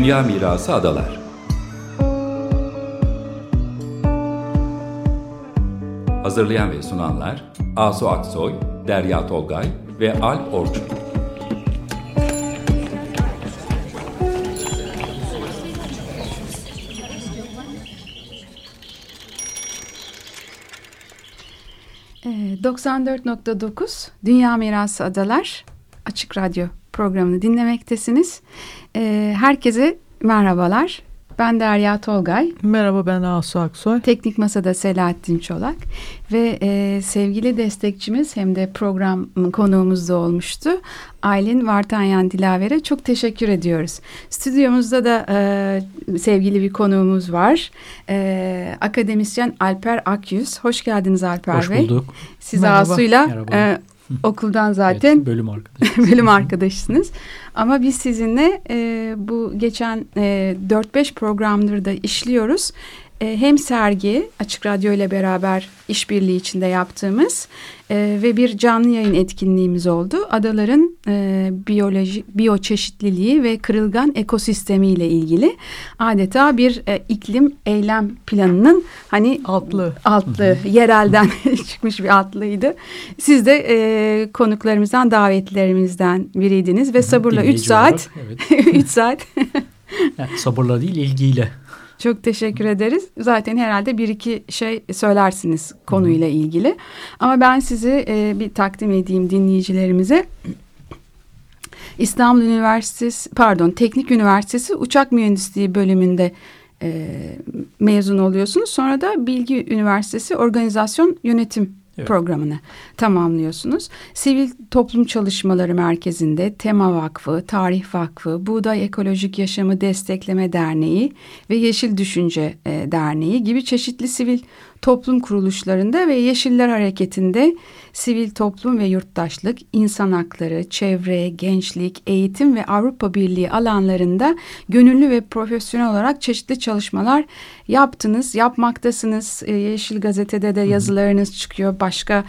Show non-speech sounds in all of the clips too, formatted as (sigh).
Dünya Mirası Adalar Hazırlayan ve sunanlar Asu Aksoy, Derya Tolgay ve Alp Orçun. Ee, 94.9 Dünya Mirası Adalar Açık Radyo programını dinlemektesiniz. Ee, herkese merhabalar. Ben Derya Tolgay. Merhaba ben Asu Aksoy. Teknik Masa'da Selahattin Çolak. Ve e, sevgili destekçimiz hem de program konuğumuz da olmuştu. Aylin Vartanyan Dilaver'e çok teşekkür ediyoruz. Stüdyomuzda da e, sevgili bir konuğumuz var. E, akademisyen Alper Akyüz. Hoş geldiniz Alper Hoş Bey. Hoş bulduk. Siz Asu'yla e, okuldan zaten evet, bölüm (laughs) arkadaşısınız. bölüm arkadaşısınız. Ama biz sizinle e, bu geçen e, 4-5 programları da işliyoruz. E, hem sergi Açık Radyo ile beraber işbirliği içinde yaptığımız e, ve bir canlı yayın etkinliğimiz oldu. Adaların e, biyoloji, biyoçeşitliliği ve kırılgan ekosistemi ile ilgili adeta bir e, iklim eylem planının hani altlı altlı yerelden (laughs) çıkmış bir altlıydı. Siz de e, konuklarımızdan davetlerimizden biriydiniz ve sabırla 3 saat 3 evet. (laughs) saat yani sabırla değil ilgiyle çok teşekkür ederiz. Zaten herhalde bir iki şey söylersiniz konuyla ilgili. Ama ben sizi e, bir takdim edeyim dinleyicilerimize. İstanbul Üniversitesi, pardon Teknik Üniversitesi Uçak Mühendisliği bölümünde e, mezun oluyorsunuz. Sonra da Bilgi Üniversitesi Organizasyon Yönetim evet. programını tamamlıyorsunuz. Sivil Toplum Çalışmaları Merkezi'nde Tema Vakfı, Tarih Vakfı, Buğday Ekolojik Yaşamı Destekleme Derneği ve Yeşil Düşünce e, Derneği gibi çeşitli sivil toplum kuruluşlarında ve Yeşiller Hareketi'nde sivil toplum ve yurttaşlık, insan hakları, çevre, gençlik, eğitim ve Avrupa Birliği alanlarında gönüllü ve profesyonel olarak çeşitli çalışmalar yaptınız, yapmaktasınız. Yeşil Gazete'de de yazılarınız çıkıyor, başka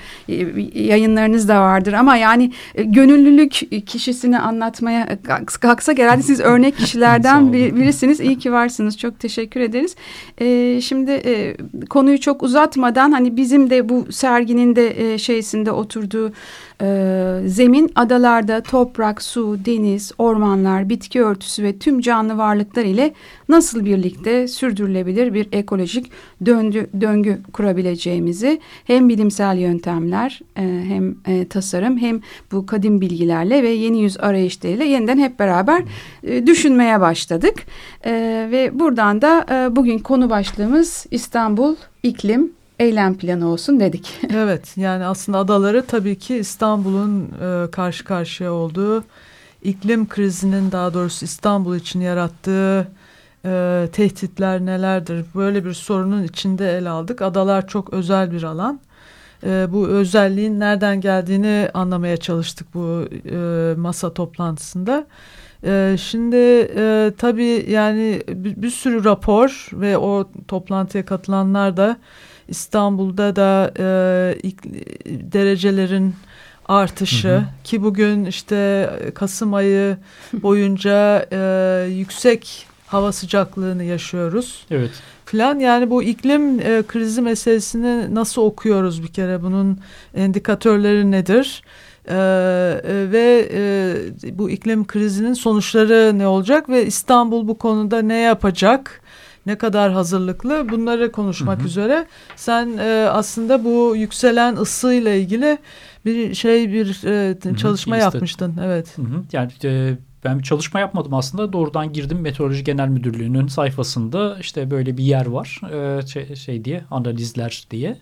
yayınlarınız da vardır ama yani gönüllülük kişisini anlatmaya kalksak herhalde siz (laughs) örnek kişilerden birisiniz. İyi ki varsınız. Çok teşekkür ederiz. Şimdi konuyu çok uzatmadan hani bizim de bu serginin de şeysinde oturduğu e, zemin adalarda toprak, su, deniz, ormanlar, bitki örtüsü ve tüm canlı varlıklar ile nasıl birlikte sürdürülebilir bir ekolojik döngü, döngü kurabileceğimizi hem bilimsel yöntemler e, hem e, tasarım hem bu kadim bilgilerle ve yeni yüz arayışlarıyla yeniden hep beraber e, düşünmeye başladık. Ve buradan da bugün konu başlığımız İstanbul iklim eylem planı olsun dedik. (laughs) evet yani aslında adaları tabii ki İstanbul'un e, karşı karşıya olduğu iklim krizinin daha doğrusu İstanbul için yarattığı e, tehditler nelerdir? Böyle bir sorunun içinde ele aldık. Adalar çok özel bir alan. E, bu özelliğin nereden geldiğini anlamaya çalıştık bu e, masa toplantısında. Ee, şimdi e, tabii yani bir, bir sürü rapor ve o toplantıya katılanlar da İstanbul'da da e, derecelerin artışı hı hı. ki bugün işte Kasım ayı (laughs) boyunca e, yüksek hava sıcaklığını yaşıyoruz. Evet. Falan yani bu iklim e, krizi meselesini nasıl okuyoruz bir kere bunun indikatörleri nedir? Ee, ve e, bu iklim krizinin sonuçları ne olacak ve İstanbul bu konuda ne yapacak? Ne kadar hazırlıklı bunları konuşmak hı hı. üzere. Sen e, aslında bu yükselen ısıyla ilgili bir şey bir e, çalışma hı hı, yapmıştın. Evet. Hı hı. Yani e, ben bir çalışma yapmadım aslında. Doğrudan girdim Meteoroloji Genel Müdürlüğü'nün sayfasında işte böyle bir yer var. E, şey, şey diye analizler diye.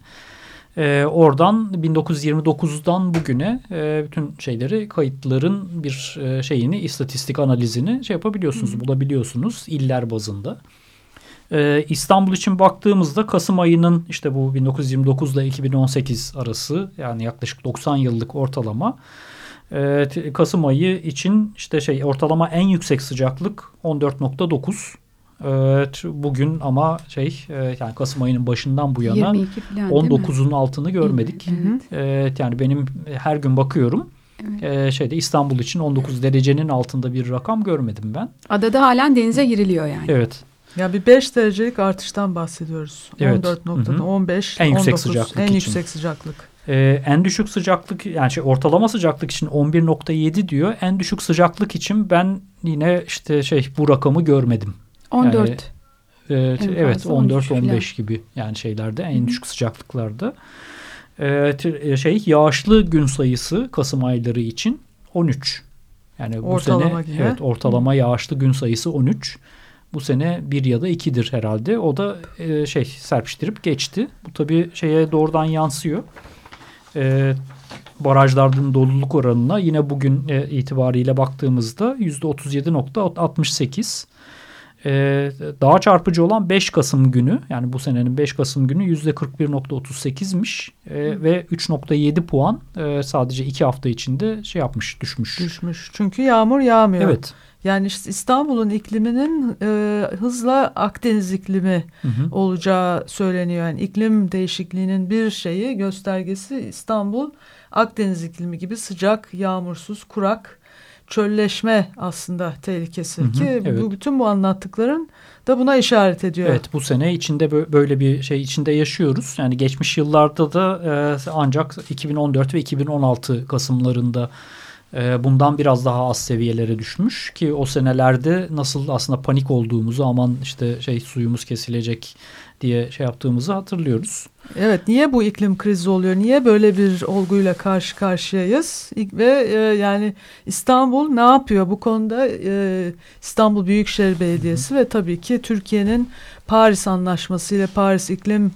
E, oradan 1929'dan bugüne e, bütün şeyleri kayıtların bir e, şeyini istatistik analizini şey yapabiliyorsunuz, Hı. bulabiliyorsunuz iller bazında. Ee, İstanbul için baktığımızda Kasım ayının işte bu 1929 ile 2018 arası yani yaklaşık 90 yıllık ortalama. Ee, Kasım ayı için işte şey ortalama en yüksek sıcaklık 14.9. Evet, bugün ama şey e, yani Kasım ayının başından bu yana 19'un altını görmedik. Evet. evet yani benim her gün bakıyorum Evet. Ee, şeyde İstanbul için 19 derecenin altında bir rakam görmedim ben. Adada halen denize giriliyor yani. Evet. Ya bir 5 derecelik artıştan bahsediyoruz. Evet. 14 noktada 15, en 19, yüksek sıcaklık en için. yüksek sıcaklık. Ee, en düşük sıcaklık yani şey ortalama sıcaklık için 11.7 diyor. En düşük sıcaklık için ben yine işte şey bu rakamı görmedim. 14. Yani, e, evet 14-15 gibi yani şeylerde en Hı -hı. düşük sıcaklıklarda. Ee, şey yağışlı gün sayısı Kasım ayları için 13. Yani bu ortalama sene gibi. evet ortalama Hı. yağışlı gün sayısı 13. Bu sene bir ya da 2'dir herhalde. O da e, şey serpiştirip geçti. Bu tabii şeye doğrudan yansıyor. E, barajların doluluk oranına yine bugün e, itibariyle baktığımızda %37.68. Ee, daha çarpıcı olan 5 Kasım günü yani bu senenin 5 Kasım günü %41.38'miş ee, ve 3.7 puan e, sadece 2 hafta içinde şey yapmış düşmüş. Düşmüş çünkü yağmur yağmıyor. Evet. Yani işte İstanbul'un ikliminin e, hızla Akdeniz iklimi hı hı. olacağı söyleniyor. Yani iklim değişikliğinin bir şeyi göstergesi İstanbul Akdeniz iklimi gibi sıcak, yağmursuz, kurak, çölleşme aslında tehlikesi. Hı hı, Ki evet. bu, bütün bu anlattıkların da buna işaret ediyor. Evet bu sene içinde böyle bir şey içinde yaşıyoruz. Yani geçmiş yıllarda da e, ancak 2014 ve 2016 Kasımlarında bundan biraz daha az seviyelere düşmüş ki o senelerde nasıl aslında panik olduğumuzu aman işte şey suyumuz kesilecek diye şey yaptığımızı hatırlıyoruz. Evet niye bu iklim krizi oluyor? Niye böyle bir olguyla karşı karşıyayız? Ve e, yani İstanbul ne yapıyor bu konuda? E, İstanbul Büyükşehir Belediyesi ve tabii ki Türkiye'nin Paris Anlaşması ile Paris İklim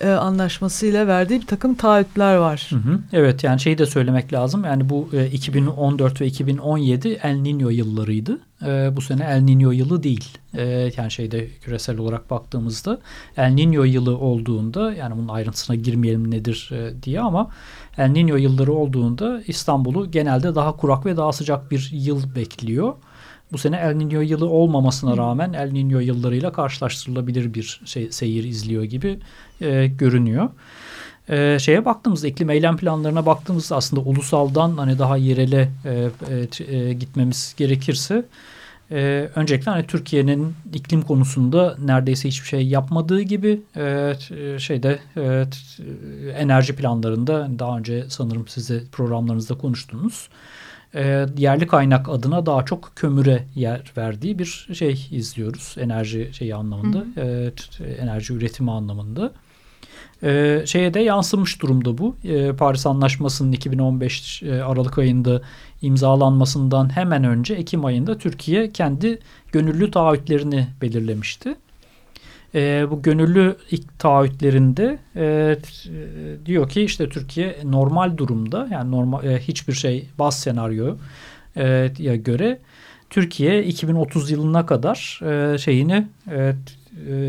e, anlaşmasıyla verdiği bir takım taahhütler var. Hı hı. Evet yani şeyi de söylemek lazım. Yani bu e, 2014 ve 2017 El Niño yıllarıydı. E, bu sene El Niño yılı değil. E, yani şeyde küresel olarak baktığımızda El Niño yılı olduğunda yani bunun ayrıntısına girmeyelim nedir e, diye ama El Niño yılları olduğunda İstanbul'u genelde daha kurak ve daha sıcak bir yıl bekliyor bu sene El Niño yılı olmamasına rağmen El Niño yıllarıyla karşılaştırılabilir bir şey, seyir izliyor gibi e, görünüyor. E, şeye baktığımızda iklim eylem planlarına baktığımızda aslında ulusaldan hani daha yerele e, e, e, gitmemiz gerekirse e, öncelikle hani Türkiye'nin iklim konusunda neredeyse hiçbir şey yapmadığı gibi e, şeyde e, enerji planlarında daha önce sanırım size programlarınızda konuştunuz e, yerli kaynak adına daha çok kömüre yer verdiği bir şey izliyoruz. Enerji şeyi anlamında, E, enerji üretimi anlamında. E, şeye de yansımış durumda bu. E, Paris Anlaşması'nın 2015 e, Aralık ayında imzalanmasından hemen önce Ekim ayında Türkiye kendi gönüllü taahhütlerini belirlemişti e, bu gönüllü ilk taahhütlerinde e, diyor ki işte Türkiye normal durumda yani normal e, hiçbir şey baz senaryo e, göre Türkiye 2030 yılına kadar e, şeyini e,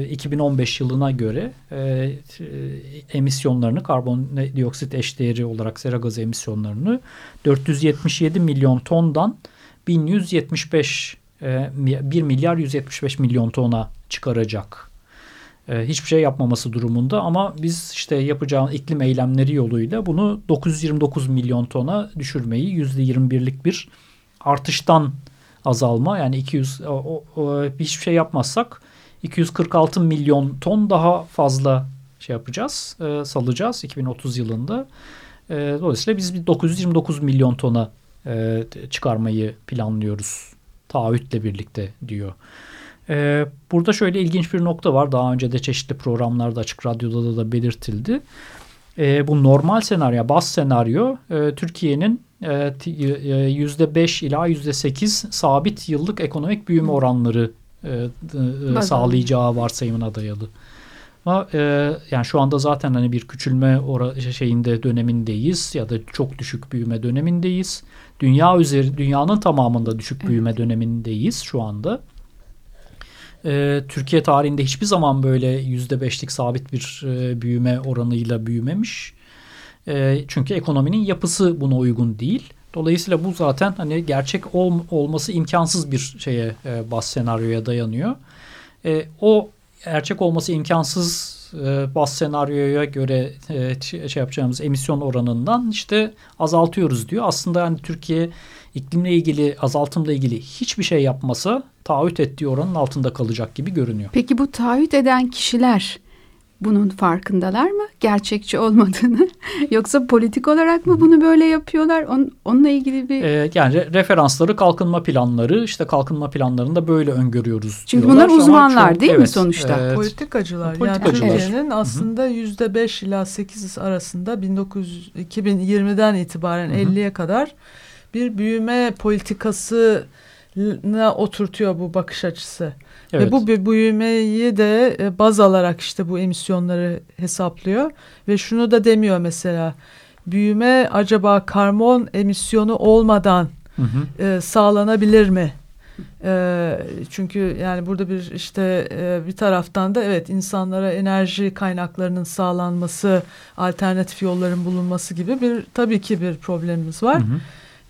2015 yılına göre e, emisyonlarını karbondioksit eşdeğeri olarak sera gazı emisyonlarını 477 milyon tondan 1175 e, 1 milyar 175 milyon tona çıkaracak. e, hiçbir şey yapmaması durumunda ama biz işte yapacağımız iklim eylemleri yoluyla bunu 929 milyon tona düşürmeyi %21'lik bir artıştan azalma yani 200 o, o, hiçbir şey yapmazsak 246 milyon ton daha fazla şey yapacağız e, salacağız 2030 yılında. E, dolayısıyla biz bir 929 milyon tona e, çıkarmayı planlıyoruz taahhütle birlikte diyor. Ee, burada şöyle ilginç bir nokta var. Daha önce de çeşitli programlarda Açık Radyo'da da, da belirtildi. Ee, bu normal senaryo, bas senaryo e, Türkiye'nin e, %5 ila %8 sabit yıllık ekonomik büyüme oranları e, e, sağlayacağı varsayımına dayalı. Ama e, yani şu anda zaten hani bir küçülme ora şeyinde dönemindeyiz ya da çok düşük büyüme dönemindeyiz. Dünya üzeri dünyanın tamamında düşük büyüme evet. dönemindeyiz şu anda. E, Türkiye tarihinde hiçbir zaman böyle yüzde beşlik sabit bir e, büyüme oranıyla büyümemiş. E, çünkü ekonominin yapısı buna uygun değil. Dolayısıyla bu zaten hani gerçek ol, olması imkansız bir şeye e, bas senaryoya dayanıyor. E, o gerçek olması imkansız e, bas senaryoya göre e, şey yapacağımız emisyon oranından işte azaltıyoruz diyor. Aslında yani Türkiye iklimle ilgili azaltımla ilgili hiçbir şey yapmasa taahhüt ettiği oranın altında kalacak gibi görünüyor. Peki bu taahhüt eden kişiler bunun farkındalar mı? Gerçekçi olmadığını (laughs) yoksa politik olarak mı bunu böyle yapıyorlar? On, onunla ilgili bir... Ee, yani referansları kalkınma planları işte kalkınma planlarında böyle öngörüyoruz Çünkü bunlar uzmanlar çok, değil evet, mi sonuçta? Evet. Politikacılar. Politikacılar. Yani Türkiye'nin aslında yüzde beş ila sekiz arasında 1900, 2020'den itibaren 50'ye kadar bir büyüme politikasına oturtuyor bu bakış açısı. Evet. Ve bu büyümeyi de e, baz alarak işte bu emisyonları hesaplıyor. Ve şunu da demiyor mesela büyüme acaba karbon emisyonu olmadan hı hı. E, sağlanabilir mi? E, çünkü yani burada bir işte e, bir taraftan da evet insanlara enerji kaynaklarının sağlanması, alternatif yolların bulunması gibi bir tabii ki bir problemimiz var. Hı hı.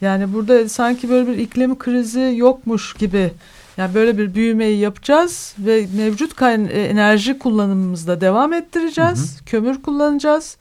Yani burada sanki böyle bir iklim krizi yokmuş gibi yani böyle bir büyümeyi yapacağız ve mevcut e, enerji kullanımımızda devam ettireceğiz. Hı hı. Kömür kullanacağız.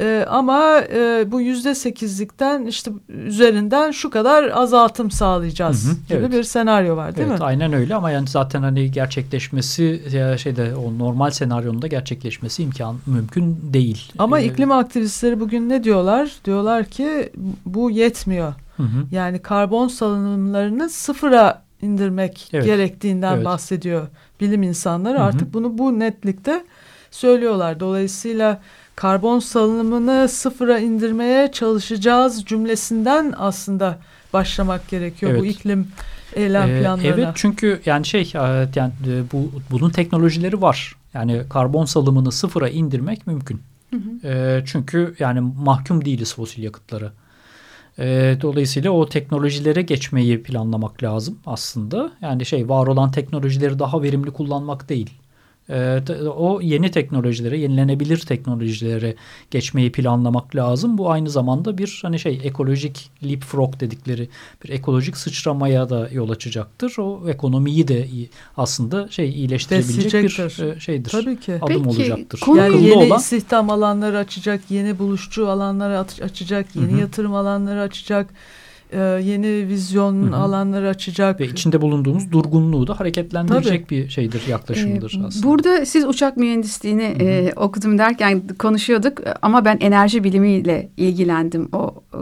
Ee, ama e, bu yüzde sekizlikten işte üzerinden şu kadar azaltım sağlayacağız hı hı, gibi evet. bir senaryo var değil evet, mi? Aynen öyle ama yani zaten hani gerçekleşmesi ya şeyde o normal senaryonun da gerçekleşmesi imkan mümkün değil. Ama ee, iklim aktivistleri bugün ne diyorlar? Diyorlar ki bu yetmiyor. Hı hı. Yani karbon salınımlarını sıfıra indirmek evet. gerektiğinden evet. bahsediyor bilim insanları. Hı hı. Artık bunu bu netlikte söylüyorlar. Dolayısıyla karbon salınımını sıfıra indirmeye çalışacağız cümlesinden aslında başlamak gerekiyor evet. bu iklim eylem ee, planlarına. Evet çünkü yani şey e, yani e, bu bunun teknolojileri var. Yani karbon salımını sıfıra indirmek mümkün. Hı hı. E, çünkü yani mahkum değiliz fosil yakıtları. E, dolayısıyla o teknolojilere geçmeyi planlamak lazım aslında. Yani şey var olan teknolojileri daha verimli kullanmak değil. Ee, o yeni teknolojilere, yenilenebilir teknolojilere geçmeyi planlamak lazım. Bu aynı zamanda bir hani şey ekolojik leapfrog dedikleri bir ekolojik sıçramaya da yol açacaktır. O ekonomiyi de aslında şey iyileştirebilecek bir e, şeydir. Tabii ki. Adım Peki, olacaktır. Yani yeni olan, istihdam alanları açacak, yeni buluşçu alanları açacak, yeni hı hı. yatırım alanları açacak e, yeni vizyon Hı-hı. alanları açacak. Ve içinde bulunduğumuz durgunluğu da hareketlendirecek Tabii. bir şeydir, yaklaşımdır ee, aslında. Burada siz uçak mühendisliğini e, okudum derken konuşuyorduk ama ben enerji bilimiyle ilgilendim. O e,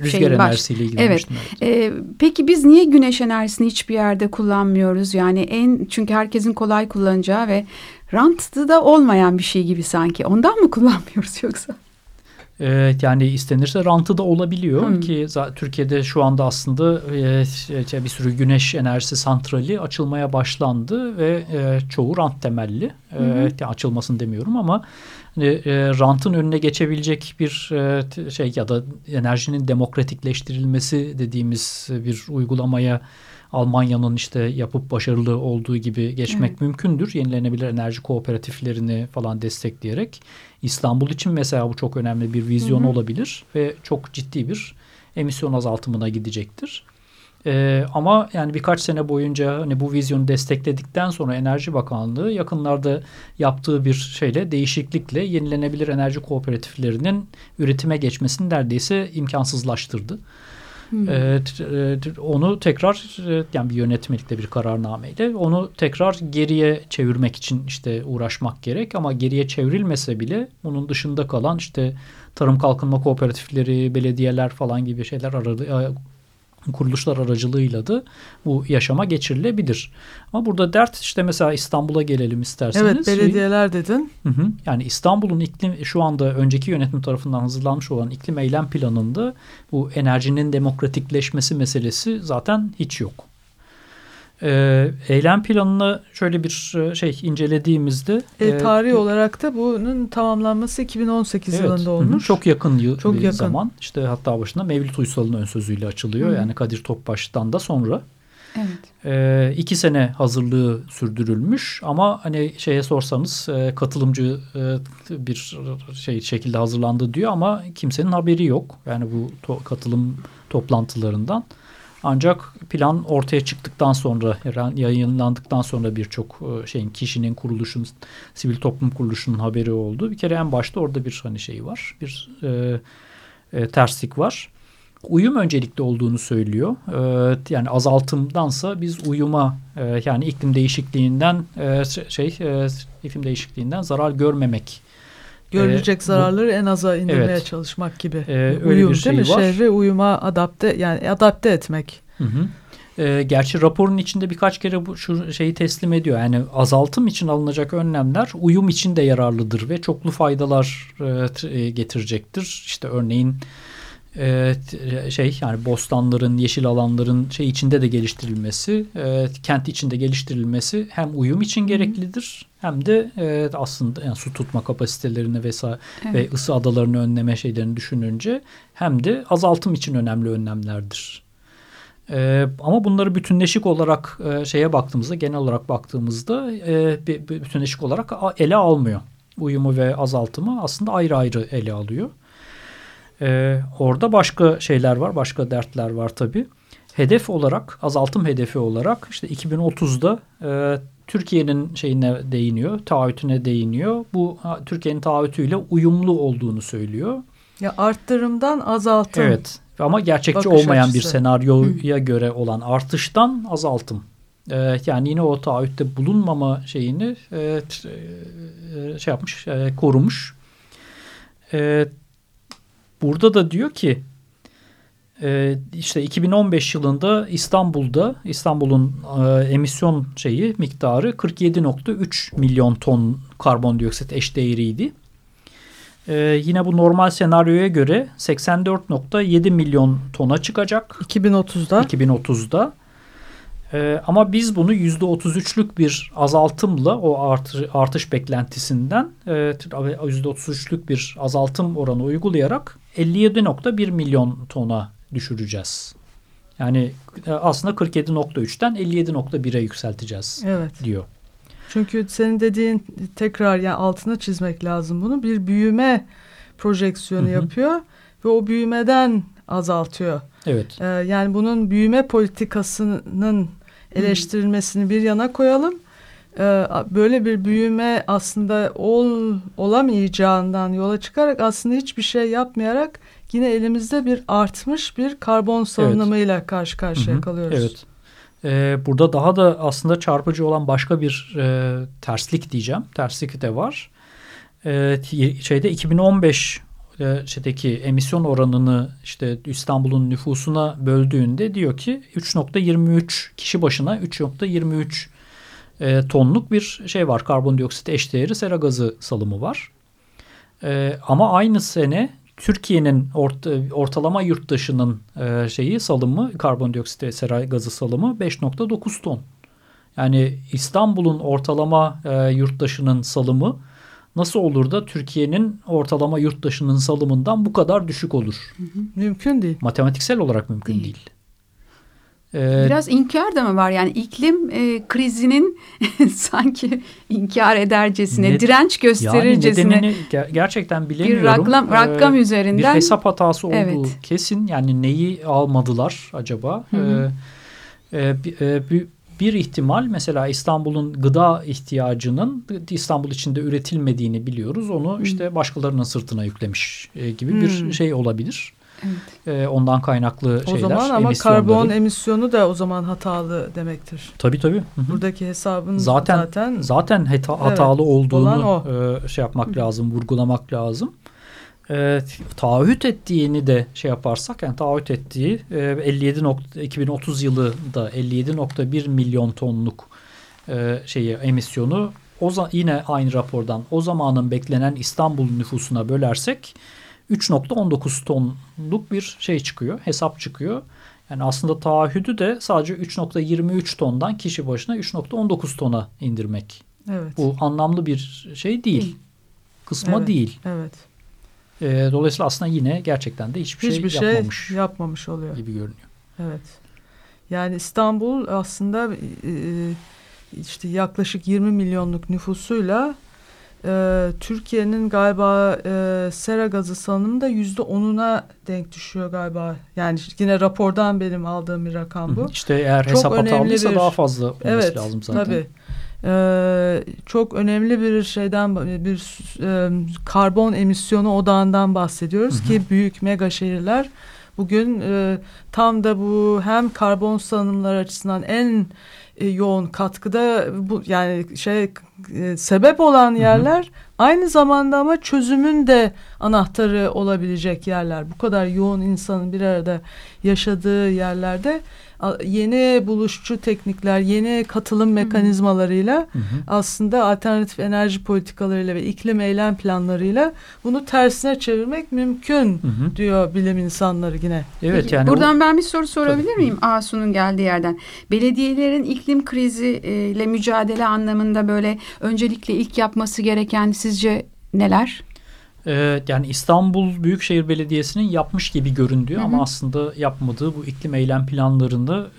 Rüzgar enerjisiyle ilgilenmiştim. Evet. evet. E, peki biz niye güneş enerjisini hiçbir yerde kullanmıyoruz? Yani en çünkü herkesin kolay kullanacağı ve rantlı da olmayan bir şey gibi sanki. Ondan mı kullanmıyoruz yoksa? Evet yani istenirse rantı da olabiliyor hmm. ki Türkiye'de şu anda aslında e, bir sürü güneş enerjisi santrali açılmaya başlandı ve e, çoğu rant temelli. Hmm. E, yani açılmasın demiyorum ama e, rantın önüne geçebilecek bir e, şey ya da enerjinin demokratikleştirilmesi dediğimiz bir uygulamaya Almanya'nın işte yapıp başarılı olduğu gibi geçmek evet. mümkündür. Yenilenebilir enerji kooperatiflerini falan destekleyerek. İstanbul için mesela bu çok önemli bir vizyon hı hı. olabilir ve çok ciddi bir emisyon azaltımına gidecektir. Ee, ama yani birkaç sene boyunca hani bu vizyonu destekledikten sonra Enerji Bakanlığı yakınlarda yaptığı bir şeyle değişiklikle yenilenebilir enerji kooperatiflerinin üretime geçmesini neredeyse imkansızlaştırdı. Hmm. E, onu tekrar e, yani bir yönetmelikte bir kararnameyle onu tekrar geriye çevirmek için işte uğraşmak gerek ama geriye çevrilmese bile bunun dışında kalan işte tarım kalkınma kooperatifleri, belediyeler falan gibi şeyler aradı, kuruluşlar aracılığıyla da bu yaşama geçirilebilir. Ama burada dert işte mesela İstanbul'a gelelim isterseniz. Evet belediyeler dedin. Hı hı. Yani İstanbul'un iklim şu anda önceki yönetim tarafından hazırlanmış olan iklim eylem planında bu enerjinin demokratikleşmesi meselesi zaten hiç yok. E, eylem planını şöyle bir e, şey incelediğimizde e, e tarih e, olarak da bunun tamamlanması 2018 evet, yılında olmuş. Hı, çok yakın yıl çok bir yakın. zaman. İşte hatta başında Mevlüt Uysal'ın ön sözüyle açılıyor. Hı. Yani Kadir Topbaş'tan da sonra. Evet. E, iki sene hazırlığı sürdürülmüş ama hani şeye sorsanız e, katılımcı e, bir şey şekilde hazırlandı diyor ama kimsenin haberi yok. Yani bu to katılım toplantılarından. Ancak plan ortaya çıktıktan sonra yayınlandıktan sonra birçok e, şeyin kişinin kuruluşun sivil toplum kuruluşunun haberi oldu. Bir kere en başta orada bir hani şey var. Bir e, e, terslik var. Uyum öncelikli olduğunu söylüyor. E, yani azaltımdansa biz uyuma e, yani iklim değişikliğinden e, şey e, iklim değişikliğinden zarar görmemek görülecek ee, zararları bu, en aza indirmeye evet, çalışmak gibi. E, öyle Uyum, bir şey değil mi? var. Şehri uyuma adapte yani adapte etmek. Hı hı. E, gerçi raporun içinde birkaç kere bu şu şeyi teslim ediyor. Yani azaltım için alınacak önlemler uyum için de yararlıdır ve çoklu faydalar e, getirecektir. İşte örneğin e, şey yani bostanların, yeşil alanların şey içinde de geliştirilmesi, e, kent içinde geliştirilmesi hem uyum için gereklidir hem de e, aslında yani su tutma kapasitelerini vesaire evet. ve ısı adalarını önleme şeylerini düşününce hem de azaltım için önemli önlemlerdir. E, ama bunları bütünleşik olarak e, şeye baktığımızda, genel olarak baktığımızda e, bütünleşik olarak ele almıyor. Uyumu ve azaltımı aslında ayrı ayrı ele alıyor. E, orada başka şeyler var, başka dertler var tabii. Hedef olarak, azaltım hedefi olarak işte 2030'da e, Türkiye'nin şeyine değiniyor, taahhütüne değiniyor. Bu Türkiye'nin taahhütüyle uyumlu olduğunu söylüyor. Ya arttırımdan azaltım. Evet ama gerçekçi Bakış olmayan açısı. bir senaryoya Hı. göre olan artıştan azaltım. Ee, yani yine o taahhütte bulunmama şeyini e, e, şey yapmış, e, korumuş. E, burada da diyor ki e, işte 2015 yılında İstanbul'da İstanbul'un e, emisyon şeyi miktarı 47.3 milyon ton karbondioksit eşdeğeriydi. E, yine bu normal senaryoya göre 84.7 milyon tona çıkacak. 2030'da. 2030'da. Ee, ama biz bunu %33'lük bir azaltımla o artış, artış beklentisinden e, %33'lük bir azaltım oranı uygulayarak 57.1 milyon tona düşüreceğiz. Yani e, aslında 47.3'ten 57.1'e yükselteceğiz evet. diyor. Çünkü senin dediğin tekrar yani altına çizmek lazım bunu. Bir büyüme projeksiyonu hı hı. yapıyor ve o büyümeden azaltıyor. Evet. Ee, yani bunun büyüme politikasının eleştirilmesini bir yana koyalım. Ee, böyle bir büyüme aslında ol, olamayacağından yola çıkarak aslında hiçbir şey yapmayarak yine elimizde bir artmış bir karbon salınımıyla evet. karşı karşıya Hı -hı. kalıyoruz. Evet. Ee, burada daha da aslında çarpıcı olan başka bir e, terslik diyeceğim. Terslik de var. Ee, şeyde 2015 e, şeydeki emisyon oranını işte İstanbul'un nüfusuna böldüğünde diyor ki 3.23 kişi başına 3.23 e, tonluk bir şey var. Karbondioksit eşdeğeri sera gazı salımı var. E, ama aynı sene Türkiye'nin ort, ortalama yurttaşının e, şeyi salımı karbondioksit sera gazı salımı 5.9 ton. Yani İstanbul'un ortalama e, yurttaşının salımı nasıl olur da Türkiye'nin ortalama yurttaşının salımından bu kadar düşük olur? Hı hı. Mümkün değil. Matematiksel olarak mümkün değil. değil. Ee, Biraz inkar da mı var yani iklim e, krizinin (laughs) sanki inkar edercesine, ne, direnç gösterircesine. Yani nedenini gerçekten bilemiyorum. Bir rakam, rakam ee, üzerinden. Bir hesap hatası olduğu evet. kesin. Yani neyi almadılar acaba? Hı hı. Ee, e, e, bir, bir ihtimal mesela İstanbul'un gıda ihtiyacının İstanbul içinde üretilmediğini biliyoruz. Onu işte başkalarının sırtına yüklemiş e, gibi hmm. bir şey olabilir. Evet. E, ondan kaynaklı o şeyler. O zaman ama karbon emisyonu da o zaman hatalı demektir. Tabii tabii. Hı -hı. Buradaki hesabın zaten zaten, zaten hata, hatalı evet, olduğunu e, şey yapmak Hı. lazım, vurgulamak lazım e, taahhüt ettiğini de şey yaparsak yani taahhüt ettiği e, 57 nokta, 2030 yılında 57.1 milyon tonluk e, şeyi emisyonu o yine aynı rapordan o zamanın beklenen İstanbul nüfusuna bölersek 3.19 tonluk bir şey çıkıyor hesap çıkıyor. Yani aslında taahhüdü de sadece 3.23 tondan kişi başına 3.19 tona indirmek. Evet. Bu anlamlı bir şey değil. Kısma evet. değil. Evet. E, dolayısıyla aslında yine gerçekten de hiçbir, hiçbir şey, şey yapmamış. yapmamış oluyor. Gibi görünüyor. Evet. Yani İstanbul aslında e, işte yaklaşık 20 milyonluk nüfusuyla e, Türkiye'nin galiba e, sera gazı salınımı da yüzde onuna denk düşüyor galiba. Yani yine rapordan benim aldığım bir rakam bu. İşte eğer Çok hesap bir, daha fazla olması evet, lazım zaten. Tabii. Ee, çok önemli bir şeyden bir e, karbon emisyonu odağından bahsediyoruz hı hı. ki büyük mega şehirler bugün e, tam da bu hem karbon salınımlar açısından en e, yoğun katkıda bu yani şey e, sebep olan yerler hı hı. aynı zamanda ama çözümün de anahtarı olabilecek yerler. Bu kadar yoğun insanın bir arada yaşadığı yerlerde yeni buluşçu teknikler, yeni katılım mekanizmalarıyla hı hı. aslında alternatif enerji politikalarıyla ve iklim eylem planlarıyla bunu tersine çevirmek mümkün hı hı. diyor bilim insanları yine. Evet Peki, yani buradan o... ben bir soru sorabilir Tabii. miyim Asu'nun geldiği yerden? Belediyelerin iklim kriziyle mücadele anlamında böyle öncelikle ilk yapması gereken sizce neler? Ee, yani İstanbul Büyükşehir Belediyesi'nin yapmış gibi göründüyor ama aslında yapmadığı bu iklim eylem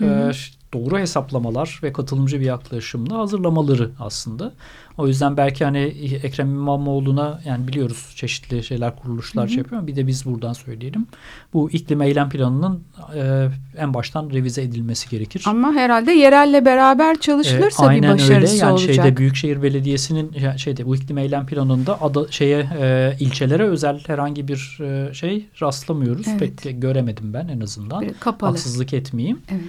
hı. E, doğru hesaplamalar ve katılımcı bir yaklaşımla hazırlamaları aslında. O yüzden belki hani Ekrem İmamoğlu'na yani biliyoruz çeşitli şeyler kuruluşlar Hı -hı. şey yapıyor bir de biz buradan söyleyelim. Bu iklim eylem planının e, en baştan revize edilmesi gerekir. Ama herhalde yerelle beraber çalışılırsa e, bir başarısı öyle. Yani olacak. Şeyde Büyükşehir Belediyesi'nin şeyde bu iklim eylem planında ada, şeye e, ilçelere özel herhangi bir e, şey rastlamıyoruz. Evet. Pek göremedim ben en azından. Kapalı. Haksızlık etmeyeyim. Evet.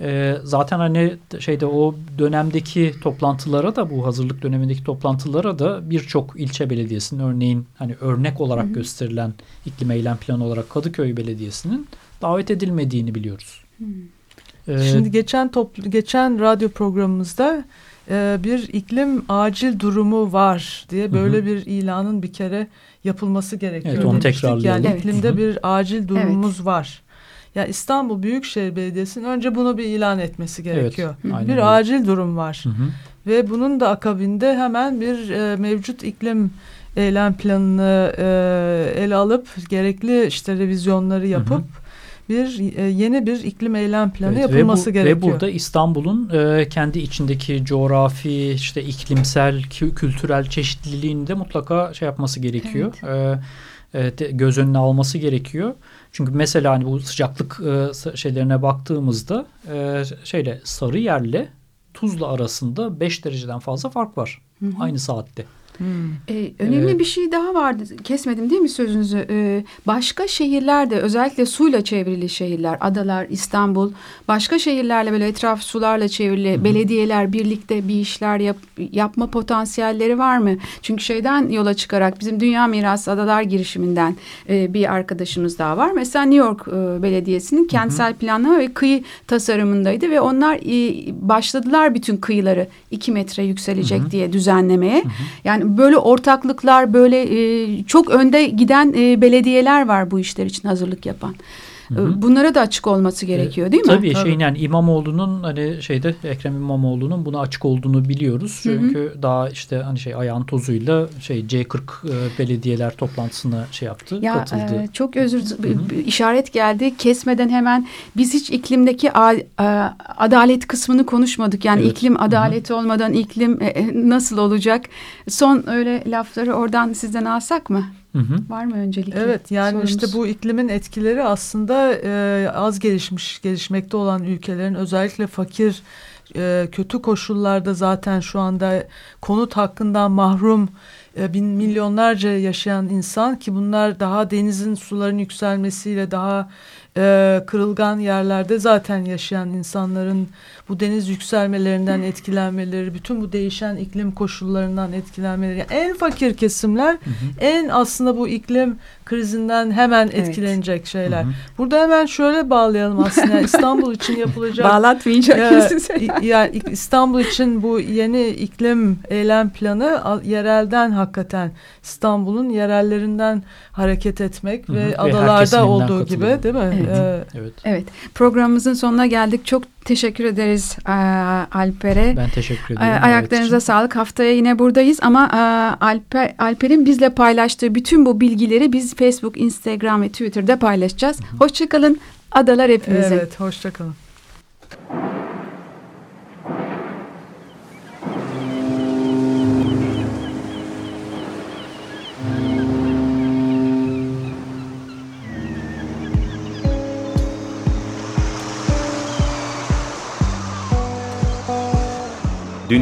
E, zaten hani şeyde o dönemdeki toplantılara da bu hazırlık dönemindeki toplantılara da birçok ilçe belediyesinin örneğin hani örnek olarak hı hı. gösterilen iklim eylem planı olarak Kadıköy Belediyesi'nin davet edilmediğini biliyoruz. Hı. Ee, Şimdi geçen toplu, geçen radyo programımızda e, bir iklim acil durumu var diye böyle hı bir ilanın bir kere yapılması gerekiyor. Evet onu tekrarlayalım. Yani evet. iklimde hı hı. bir acil durumumuz evet. var. Ya İstanbul Büyükşehir Belediyesi'nin önce bunu bir ilan etmesi gerekiyor. Evet, bir öyle. acil durum var. Hı hı. Ve bunun da akabinde hemen bir e, mevcut iklim eylem planını e, ele alıp gerekli işte revizyonları yapıp hı hı bir e, yeni bir iklim eylem planı evet, yapılması ve bu, gerekiyor. Ve burada İstanbul'un e, kendi içindeki coğrafi, işte iklimsel, kültürel çeşitliliğini de mutlaka şey yapması gerekiyor. Evet. E, e, göz önüne alması gerekiyor. Çünkü mesela hani bu sıcaklık e, şeylerine baktığımızda e, şeyle sarı yerle Tuzla arasında 5 dereceden fazla fark var. Hı hı. Aynı saatte. Hmm. Ee, önemli ee, bir şey daha vardı. Kesmedim değil mi sözünüzü? Ee, başka şehirlerde özellikle suyla çevrili şehirler, adalar, İstanbul, başka şehirlerle böyle etraf sularla çevrili hı. belediyeler birlikte bir işler yap, yapma potansiyelleri var mı? Çünkü şeyden yola çıkarak bizim Dünya Mirası Adalar girişiminden e, bir arkadaşımız daha var. Mesela New York e, Belediyesi'nin kentsel hı. planlama ve kıyı tasarımındaydı ve onlar e, başladılar bütün kıyıları iki metre yükselecek hı. diye düzenlemeye. Hı. Yani böyle ortaklıklar böyle e, çok önde giden e, belediyeler var bu işler için hazırlık yapan. Hı. Bunlara da açık olması gerekiyor değil mi? Tabii, Tabii. şeyin yani İmamoğlu'nun hani şeyde Ekrem İmamoğlu'nun buna açık olduğunu biliyoruz. Çünkü hı hı. daha işte hani şey ayağın tozuyla şey C40 e, belediyeler toplantısına şey yaptı, ya, katıldı. E, çok özür hı işaret geldi. Kesmeden hemen biz hiç iklimdeki adalet kısmını konuşmadık. Yani evet. iklim adaleti hı hı. olmadan iklim e, e, nasıl olacak? Son öyle lafları oradan sizden alsak mı? Hı hı. Var mı öncelikli Evet yani sorumuz? işte bu iklimin etkileri aslında e, az gelişmiş, gelişmekte olan ülkelerin özellikle fakir, e, kötü koşullarda zaten şu anda konut hakkından mahrum e, bin milyonlarca yaşayan insan ki bunlar daha denizin suların yükselmesiyle daha e, kırılgan yerlerde zaten yaşayan insanların bu deniz yükselmelerinden etkilenmeleri, bütün bu değişen iklim koşullarından etkilenmeleri. Yani en fakir kesimler hı hı. en aslında bu iklim krizinden hemen evet. etkilenecek şeyler. Hı hı. Burada hemen şöyle bağlayalım aslında İstanbul için yapılacak. (laughs) Bağlatmayacak e, yani İstanbul için bu yeni iklim eylem planı yerelden hakikaten İstanbul'un yerellerinden hareket etmek hı hı. ve, ve adalarda olduğu gibi değil mi? Evet. Ee, evet. evet. Programımızın sonuna geldik. Çok teşekkür ederiz e, Alper'e. Ben teşekkür ederim. E, ayaklarınıza sağlık. Haftaya yine buradayız ama e, Alper Alper'in bizle paylaştığı bütün bu bilgileri biz Facebook, Instagram ve Twitter'da paylaşacağız. Hoşçakalın. Adalar hepinize. Evet, hoşçakalın.